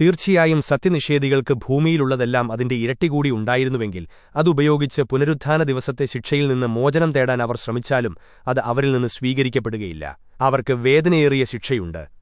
തീർച്ചയായും സത്യനിഷേധികൾക്ക് ഭൂമിയിലുള്ളതെല്ലാം അതിന്റെ ഇരട്ടി കൂടി ഉണ്ടായിരുന്നുവെങ്കിൽ അതുപയോഗിച്ച് പുനരുത്ഥാന ദിവസത്തെ ശിക്ഷയിൽ നിന്ന് മോചനം തേടാൻ അവർ ശ്രമിച്ചാലും അത് അവരിൽ നിന്ന് സ്വീകരിക്കപ്പെടുകയില്ല. അവർക്ക് വേദനയേറിയ ശിക്ഷയുണ്ട്.